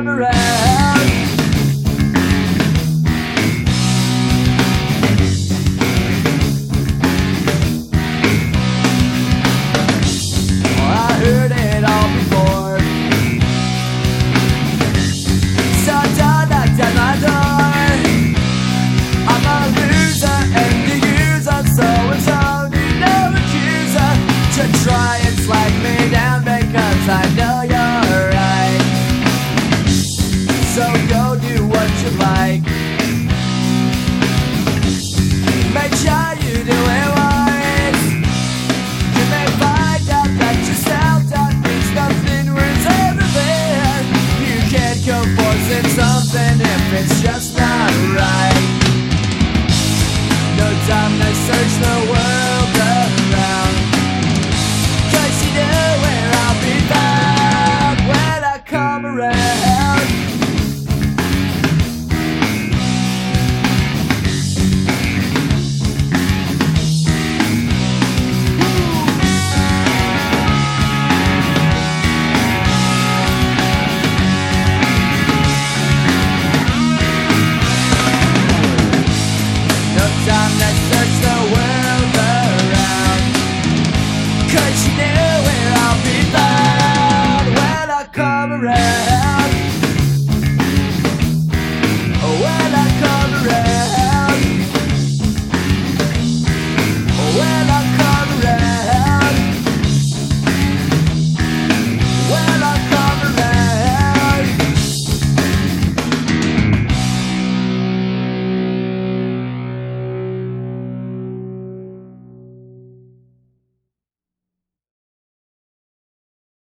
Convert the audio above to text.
time around. Heard it all before. Satan knocked at my door. I'm a loser and the user, so and so, you know accuser to try and slag me down because I'm. no way. Cause you knew where I'll be found When I come around.